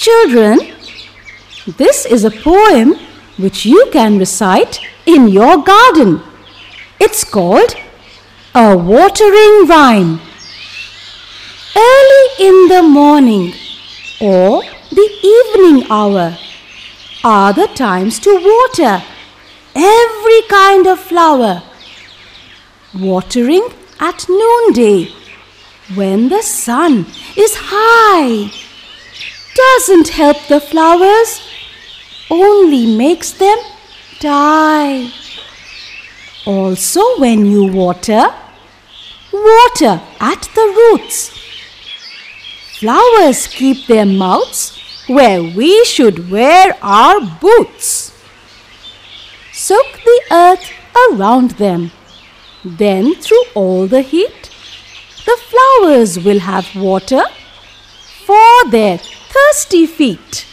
children, this is a poem which you can recite in your garden. It's called A Watering Rhyme. Early in the morning or the evening hour are the times to water every kind of flower. Watering at noonday when the sun is high doesn't help the flowers, only makes them die. Also, when you water, water at the roots. Flowers keep their mouths where we should wear our boots. Soak the earth around them. Then, through all the heat, the flowers will have water for their thirsty feet.